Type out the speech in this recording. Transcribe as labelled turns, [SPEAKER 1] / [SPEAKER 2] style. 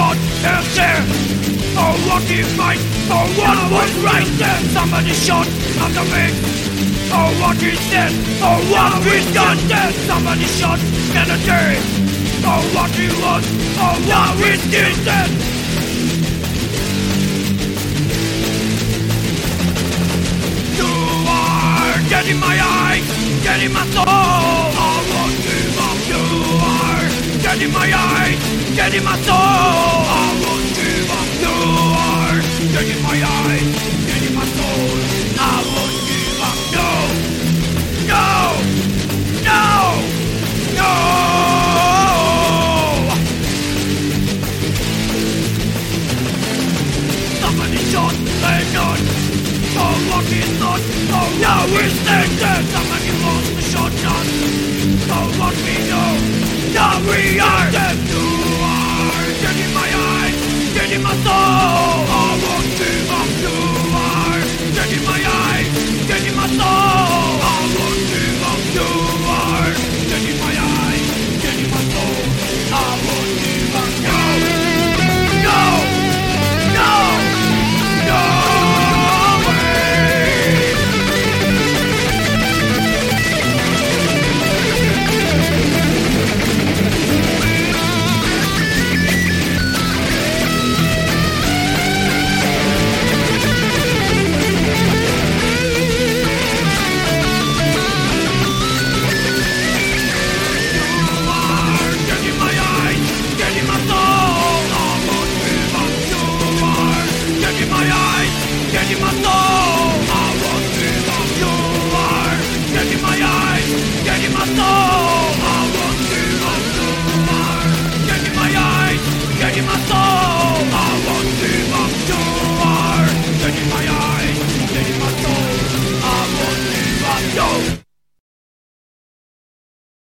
[SPEAKER 1] Oh, oh, what he fight, for what was right Then somebody shot at the mix For oh, what he said, for what he's done Then somebody shot Kennedy For what he was, for what he did then You are getting my eyes, getting my soul. I won't give up You. Are getting my eyes, getting my soul my my soul I won't give up No, no, no, no Somebody shot thought Oh now he's dead dead Somebody lost the shotgun For what we know Now we are soul. I won't give